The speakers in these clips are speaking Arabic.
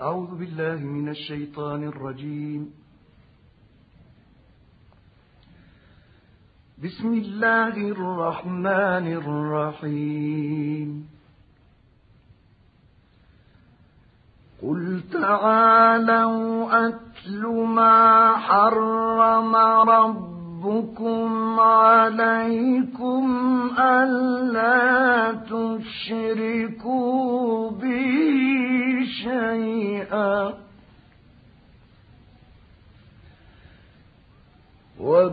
أعوذ بالله من الشيطان الرجيم. بسم الله الرحمن الرحيم. قل تعالوا أتل ما حرم ربكم عليكم ألا تشركوا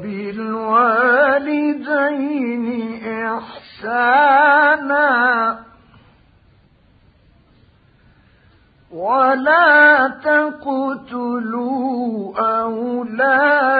وبالوالدين إحسانا. ولا تقتلوا أولادكم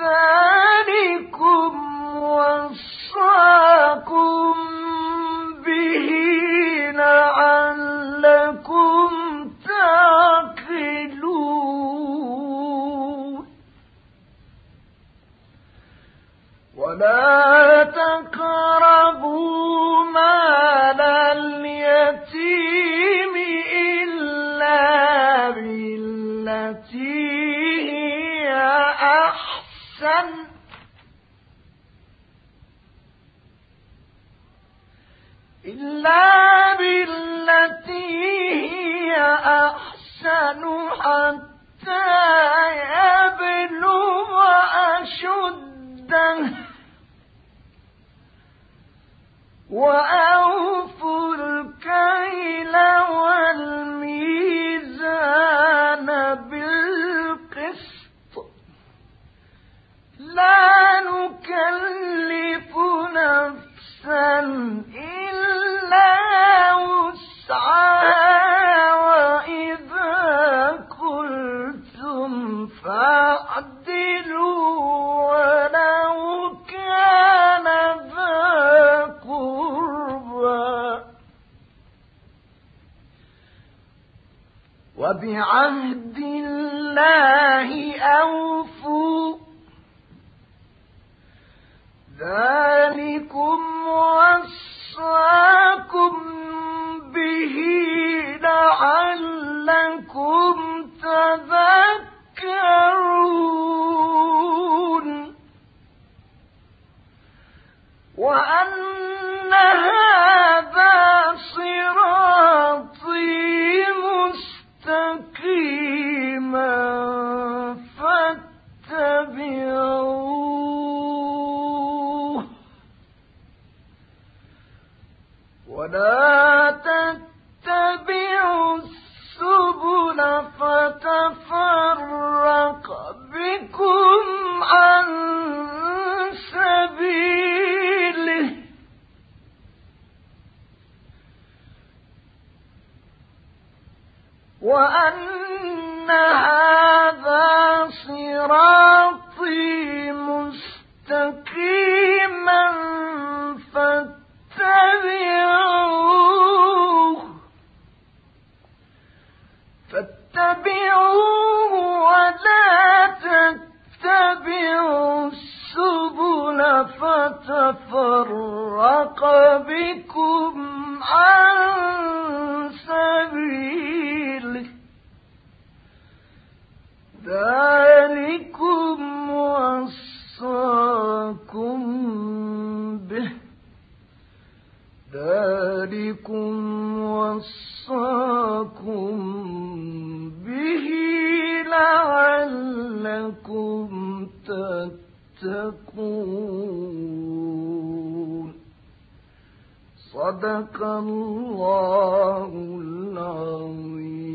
ذلكم وصاكم به لعلكم تعقلون. ولا تقربوا مال اليتيم إلا بالتي هي أحسن. إلا بالتي هي أحسن حتى يبلغ أشده وأوفوا وبعهد الله أوفوا. ذلكم صراطي مستقيما فاتبعوه. وأن هذا صراطي مستقيما فاتبعوه. فاتبعوه ولا تتبعوا السبل فتفرق بكم عن تتقون. صدق الله العظيم.